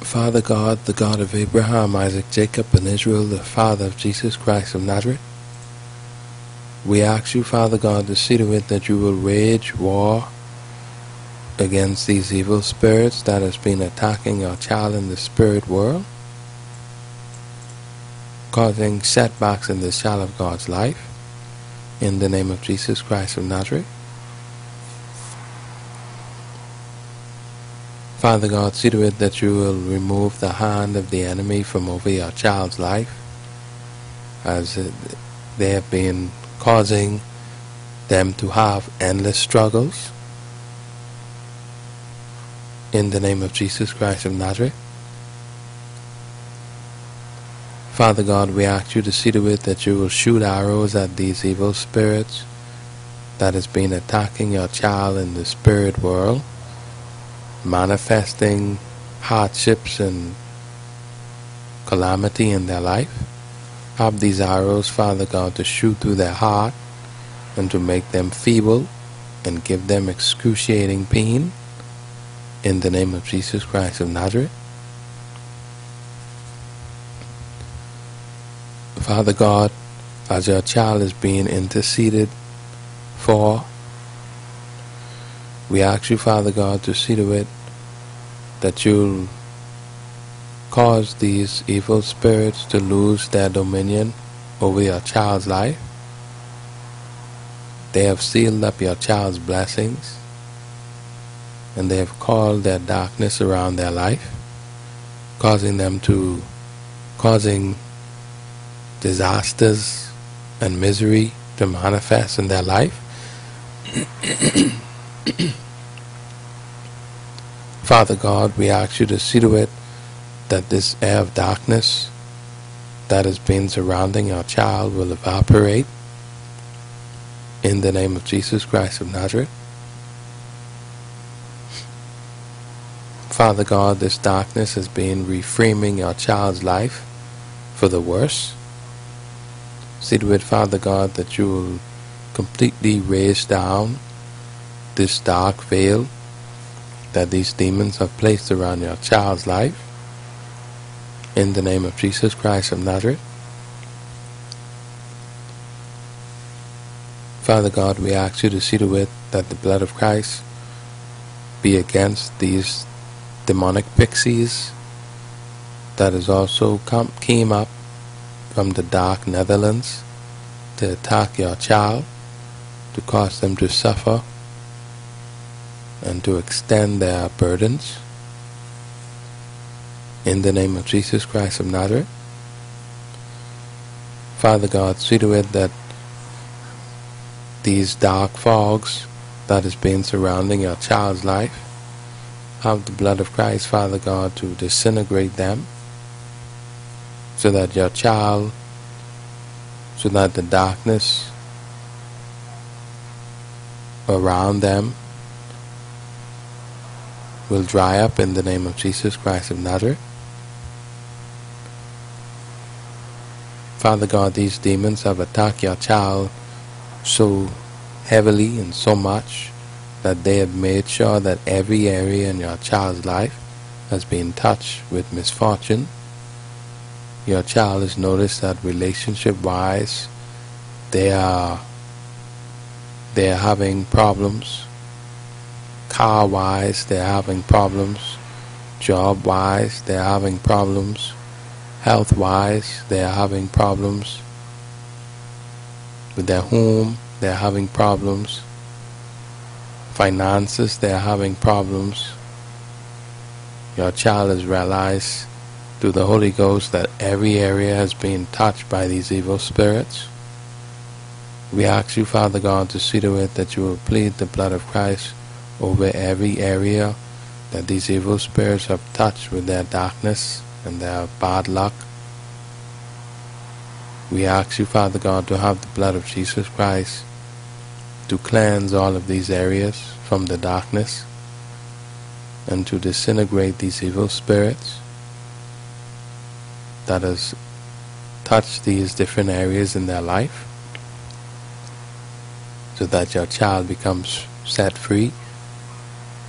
Father God, the God of Abraham, Isaac, Jacob, and Israel, the Father of Jesus Christ of Nazareth, we ask you, Father God, to see to it that you will wage war against these evil spirits that has been attacking our child in the spirit world, causing setbacks in the child of God's life, in the name of Jesus Christ of Nazareth. Father God, see to it that you will remove the hand of the enemy from over your child's life, as they have been causing them to have endless struggles. In the name of Jesus Christ of Nazareth. Father God, we ask you to see to it that you will shoot arrows at these evil spirits that has been attacking your child in the spirit world manifesting hardships and calamity in their life. Have these arrows, Father God, to shoot through their heart and to make them feeble and give them excruciating pain in the name of Jesus Christ of Nazareth. Father God, as your child is being interceded for we ask you, Father God, to see to it that you'll cause these evil spirits to lose their dominion over your child's life. They have sealed up your child's blessings and they have called their darkness around their life, causing them to, causing disasters and misery to manifest in their life. Father God, we ask you to see to it that this air of darkness that has been surrounding our child will evaporate in the name of Jesus Christ of Nazareth. Father God, this darkness has been reframing our child's life for the worse. See to it, Father God, that you will completely raze down this dark veil that these demons have placed around your child's life in the name of Jesus Christ of Nazareth. Father God, we ask you to see to it that the blood of Christ be against these demonic pixies that has also come, came up from the dark Netherlands to attack your child, to cause them to suffer and to extend their burdens. In the name of Jesus Christ of Nazareth. Father God, see to it that these dark fogs that has been surrounding your child's life, have the blood of Christ, Father God, to disintegrate them, so that your child, so that the darkness around them will dry up in the name of Jesus Christ of Nazareth. Father God, these demons have attacked your child so heavily and so much that they have made sure that every area in your child's life has been touched with misfortune. Your child has noticed that relationship-wise, they are they are having problems car wise they're having problems. Job wise they're having problems. Health wise they're having problems. With their home they're having problems. Finances they're having problems. Your child has realized through the Holy Ghost that every area has been touched by these evil spirits. We ask you Father God to see to it that you will plead the blood of Christ over every area that these evil spirits have touched with their darkness and their bad luck. We ask you, Father God, to have the blood of Jesus Christ to cleanse all of these areas from the darkness and to disintegrate these evil spirits that has touched these different areas in their life so that your child becomes set free